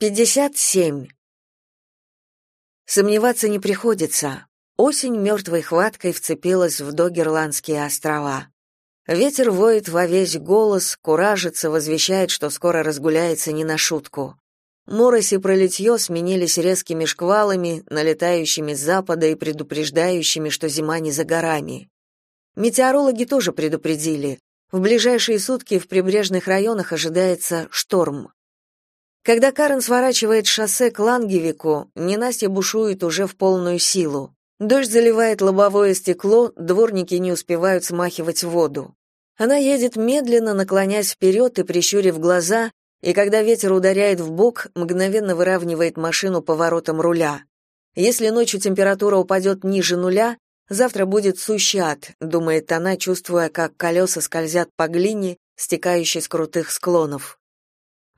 57. Сомневаться не приходится. Осень мертвой хваткой вцепилась в Догерландские острова. Ветер воет во весь голос, куражится, возвещает, что скоро разгуляется не на шутку. Морось и пролитье сменились резкими шквалами, налетающими с запада и предупреждающими, что зима не за горами. Метеорологи тоже предупредили. В ближайшие сутки в прибрежных районах ожидается шторм. Когда Карен сворачивает шоссе к Лангевику, ненастье бушует уже в полную силу. Дождь заливает лобовое стекло, дворники не успевают смахивать воду. Она едет медленно, наклоняясь вперед и прищурив глаза, и когда ветер ударяет в бок, мгновенно выравнивает машину поворотом руля. Если ночью температура упадет ниже нуля, завтра будет сущий ад, думает она, чувствуя, как колеса скользят по глине, стекающей с крутых склонов.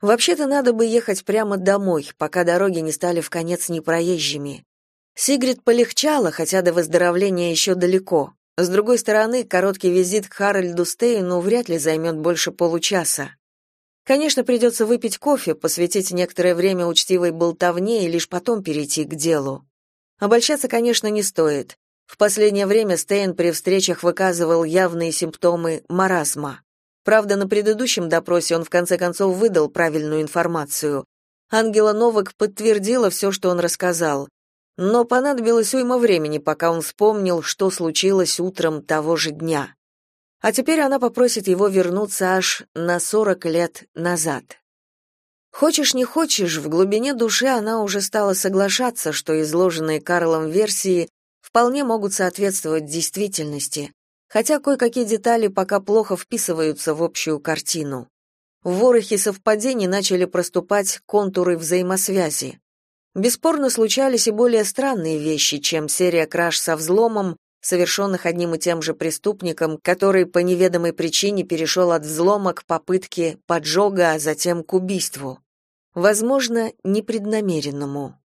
Вообще-то надо бы ехать прямо домой, пока дороги не стали в конец непроезжими. Сигрид полегчало, хотя до выздоровления еще далеко. С другой стороны, короткий визит к Харальду Стейну вряд ли займет больше получаса. Конечно, придется выпить кофе, посвятить некоторое время учтивой болтовне и лишь потом перейти к делу. Обольщаться, конечно, не стоит. В последнее время Стейн при встречах выказывал явные симптомы маразма. Правда, на предыдущем допросе он в конце концов выдал правильную информацию. Ангела Новак подтвердила все, что он рассказал. Но понадобилось уйма времени, пока он вспомнил, что случилось утром того же дня. А теперь она попросит его вернуться аж на 40 лет назад. Хочешь не хочешь, в глубине души она уже стала соглашаться, что изложенные Карлом версии вполне могут соответствовать действительности, хотя кое-какие детали пока плохо вписываются в общую картину. В ворохе совпадений начали проступать контуры взаимосвязи. Бесспорно случались и более странные вещи, чем серия краж со взломом, совершенных одним и тем же преступником, который по неведомой причине перешел от взлома к попытке поджога, а затем к убийству. Возможно, непреднамеренному.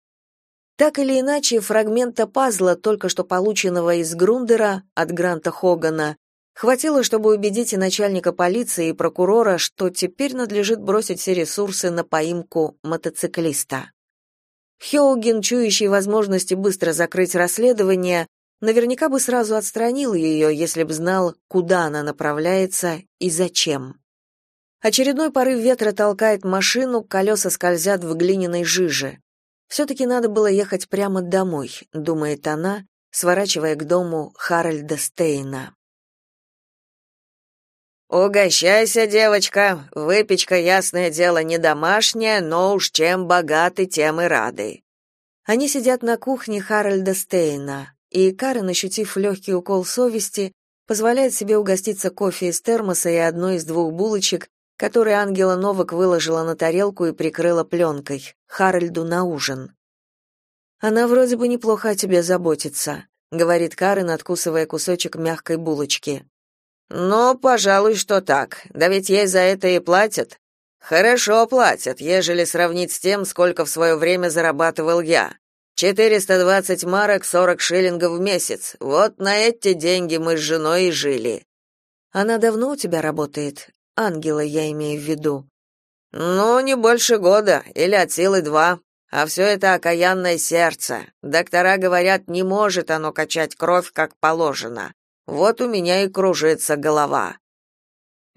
Так или иначе, фрагмента пазла, только что полученного из Грундера от Гранта Хогана, хватило, чтобы убедить и начальника полиции, и прокурора, что теперь надлежит бросить все ресурсы на поимку мотоциклиста. Хеоген, чующий возможности быстро закрыть расследование, наверняка бы сразу отстранил ее, если б знал, куда она направляется и зачем. Очередной порыв ветра толкает машину, колеса скользят в глиняной жиже. Все-таки надо было ехать прямо домой, думает она, сворачивая к дому Харальда Стейна. «Угощайся, девочка. Выпечка, ясное дело, не домашняя, но уж чем богаты, тем и рады». Они сидят на кухне Харальда Стейна, и Карен, ощутив легкий укол совести, позволяет себе угоститься кофе из термоса и одной из двух булочек, который Ангела Новак выложила на тарелку и прикрыла пленкой, Харальду на ужин. «Она вроде бы неплохо о тебе заботится», — говорит Карен, откусывая кусочек мягкой булочки. «Ну, пожалуй, что так. Да ведь ей за это и платят. Хорошо платят, ежели сравнить с тем, сколько в свое время зарабатывал я. 420 марок 40 шиллингов в месяц. Вот на эти деньги мы с женой и жили. Она давно у тебя работает? Ангела я имею в виду. Ну, не больше года, или от силы два. А все это окаянное сердце. Доктора говорят, не может оно качать кровь, как положено. Вот у меня и кружится голова.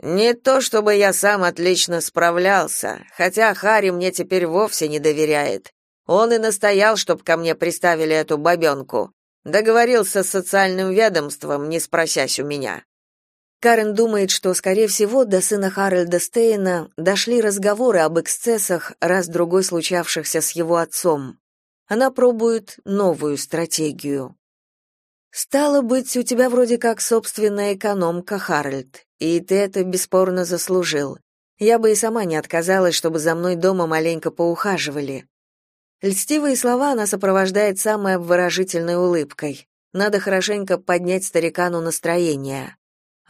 Не то чтобы я сам отлично справлялся, хотя Хари мне теперь вовсе не доверяет. Он и настоял, чтоб ко мне приставили эту бабенку. Договорился с социальным ведомством, не спросясь у меня. Карен думает, что, скорее всего, до сына Харальда Стейна дошли разговоры об эксцессах, раз-другой случавшихся с его отцом. Она пробует новую стратегию. «Стало быть, у тебя вроде как собственная экономка, Харальд, и ты это бесспорно заслужил. Я бы и сама не отказалась, чтобы за мной дома маленько поухаживали». Льстивые слова она сопровождает самой обворожительной улыбкой. Надо хорошенько поднять старикану настроение.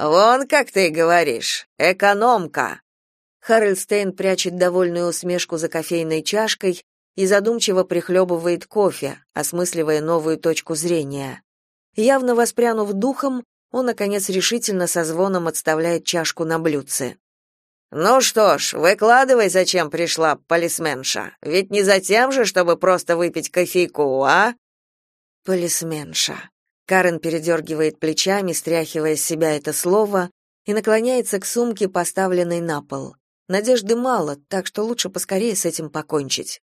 Вон как ты говоришь, экономка. Харальстейн прячет довольную усмешку за кофейной чашкой и задумчиво прихлебывает кофе, осмысливая новую точку зрения. Явно воспрянув духом, он наконец решительно со звоном отставляет чашку на блюдце. Ну что ж, выкладывай, зачем пришла полисменша. Ведь не за тем же, чтобы просто выпить кофейку, а? Полисменша. Карен передергивает плечами, стряхивая с себя это слово, и наклоняется к сумке, поставленной на пол. Надежды мало, так что лучше поскорее с этим покончить.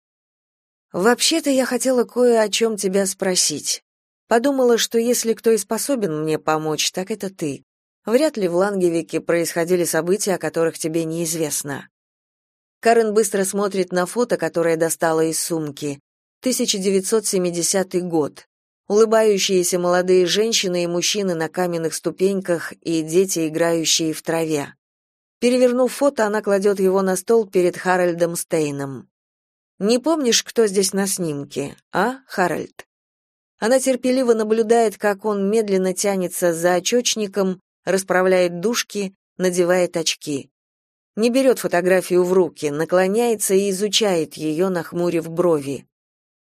Вообще-то я хотела кое о чем тебя спросить. Подумала, что если кто и способен мне помочь, так это ты. Вряд ли в Лангевике происходили события, о которых тебе неизвестно. Карен быстро смотрит на фото, которое достала из сумки. 1970 год. Улыбающиеся молодые женщины и мужчины на каменных ступеньках и дети, играющие в траве. Перевернув фото, она кладет его на стол перед Харальдом Стейном. «Не помнишь, кто здесь на снимке, а, Харальд?» Она терпеливо наблюдает, как он медленно тянется за очечником, расправляет дужки, надевает очки. Не берет фотографию в руки, наклоняется и изучает ее, нахмурив брови.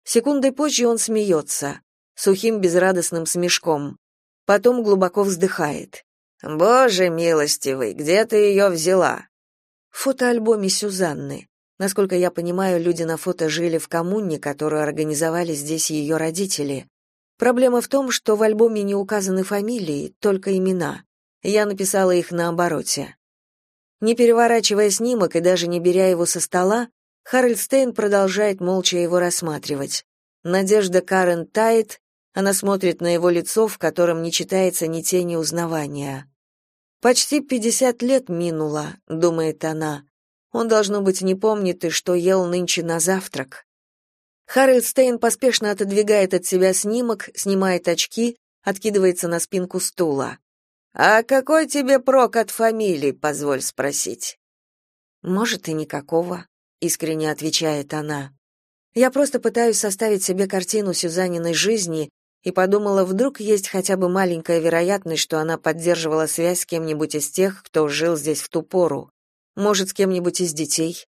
Секундой позже он смеется, сухим безрадостным смешком. Потом глубоко вздыхает. «Боже милостивый, где ты ее взяла?» В фотоальбоме Сюзанны. Насколько я понимаю, люди на фото жили в коммуне, которую организовали здесь ее родители. Проблема в том, что в альбоме не указаны фамилии, только имена. Я написала их на обороте. Не переворачивая снимок и даже не беря его со стола, Харальд продолжает молча его рассматривать. Надежда Карен тает, она смотрит на его лицо, в котором не читается ни тени узнавания. «Почти пятьдесят лет минуло», — думает она. «Он, должно быть, не помнит и что ел нынче на завтрак». Харальд поспешно отодвигает от себя снимок, снимает очки, откидывается на спинку стула. А какой тебе прок от фамилии, позволь спросить? Может, и никакого, искренне отвечает она. Я просто пытаюсь составить себе картину Сюзаниной жизни и подумала, вдруг есть хотя бы маленькая вероятность, что она поддерживала связь с кем-нибудь из тех, кто жил здесь в ту пору. Может, с кем-нибудь из детей?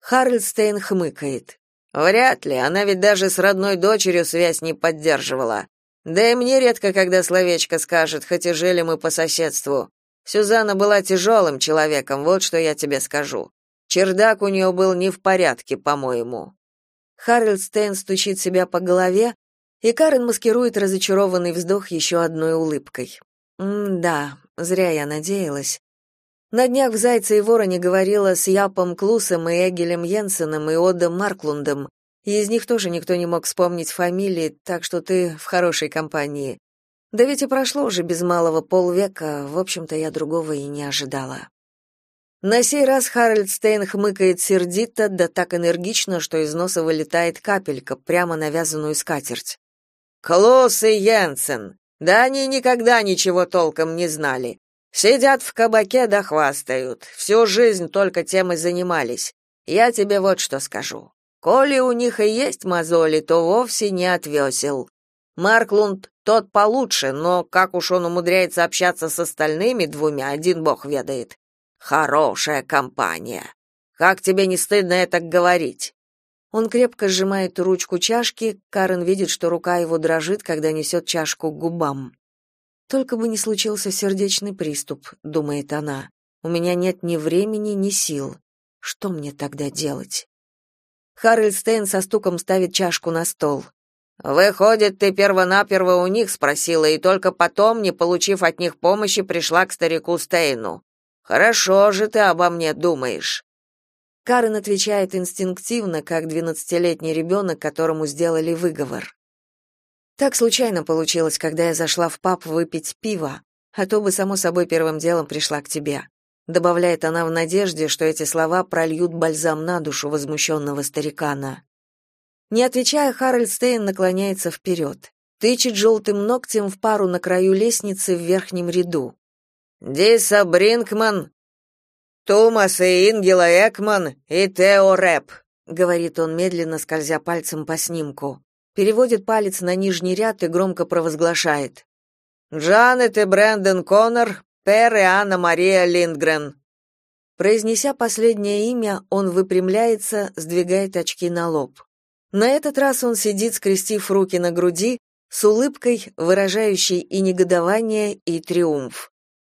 Харльстейн хмыкает. Вряд ли, она ведь даже с родной дочерью связь не поддерживала. Да и мне редко, когда словечко скажет, хоть и жили мы по соседству. Сюзанна была тяжелым человеком, вот что я тебе скажу. Чердак у нее был не в порядке, по-моему. Харальд Стейн стучит себя по голове, и Карен маскирует разочарованный вздох еще одной улыбкой. «М-да, зря я надеялась. На днях в «Зайце и вороне» говорила с Япом Клусом и Эгелем Йенсеном и Одом Марклундом, и из них тоже никто не мог вспомнить фамилии, так что ты в хорошей компании. Да ведь и прошло уже без малого полвека, в общем-то, я другого и не ожидала. На сей раз Харальд Стейн хмыкает сердито, да так энергично, что из носа вылетает капелька, прямо на вязаную скатерть. «Клосс и Йенсен! Да они никогда ничего толком не знали. Сидят в кабаке да хвастают. Всю жизнь только тем и занимались. Я тебе вот что скажу. Коли у них и есть мозоли, то вовсе не от весел. Марклунд тот получше, но как уж он умудряется общаться с остальными двумя, один бог ведает. Хорошая компания. Как тебе не стыдно это говорить? Он крепко сжимает ручку чашки, Карен видит, что рука его дрожит, когда несет чашку к губам. Только бы не случился сердечный приступ, думает она. У меня нет ни времени, ни сил. Что мне тогда делать? Харрельстейн со стуком ставит чашку на стол. «Выходит, ты первонаперво у них спросила, и только потом, не получив от них помощи, пришла к старику Стейну. Хорошо же ты обо мне думаешь». Карен отвечает инстинктивно, как двенадцатилетний ребенок, которому сделали выговор. Так случайно получилось, когда я зашла в паб выпить пиво, а то бы, само собой, первым делом пришла к тебе добавляет она в надежде, что эти слова прольют бальзам на душу возмущенного старикана. Не отвечая, Харальд Стейн наклоняется вперед, тычет желтым ногтем в пару на краю лестницы в верхнем ряду. «Диса Бринкман, Томас и Ингела Экман и Тео Рэп», говорит он медленно, скользя пальцем по снимку. Переводит палец на нижний ряд и громко провозглашает. Джанет и Брэндон Коннор Пер и Анна Мария Линдгрен. Произнеся последнее имя, он выпрямляется, сдвигает очки на лоб. На этот раз он сидит, скрестив руки на груди, с улыбкой, выражающей и негодование, и триумф.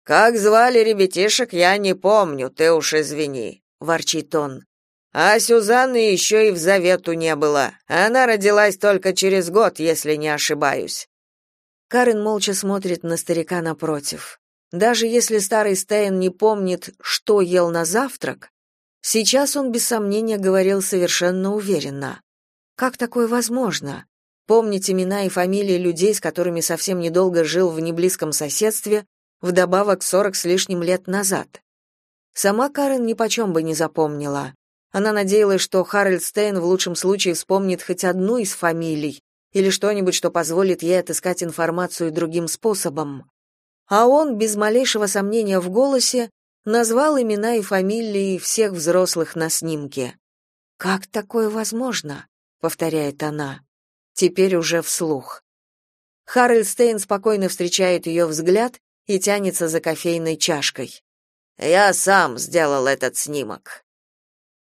Как звали ребятишек, я не помню, ты уж извини, ворчит он. А Сюзанны еще и в завету не было. Она родилась только через год, если не ошибаюсь. Карен молча смотрит на старика напротив. Даже если старый Стейн не помнит, что ел на завтрак, сейчас он без сомнения говорил совершенно уверенно. Как такое возможно? Помнить имена и фамилии людей, с которыми совсем недолго жил в неблизком соседстве, вдобавок сорок с лишним лет назад. Сама Карен нипочем бы не запомнила. Она надеялась, что Харальд Стейн в лучшем случае вспомнит хоть одну из фамилий или что-нибудь, что позволит ей отыскать информацию другим способом. А он, без малейшего сомнения в голосе, назвал имена и фамилии всех взрослых на снимке. «Как такое возможно?» — повторяет она. Теперь уже вслух. Харальд Стейн спокойно встречает ее взгляд и тянется за кофейной чашкой. «Я сам сделал этот снимок»,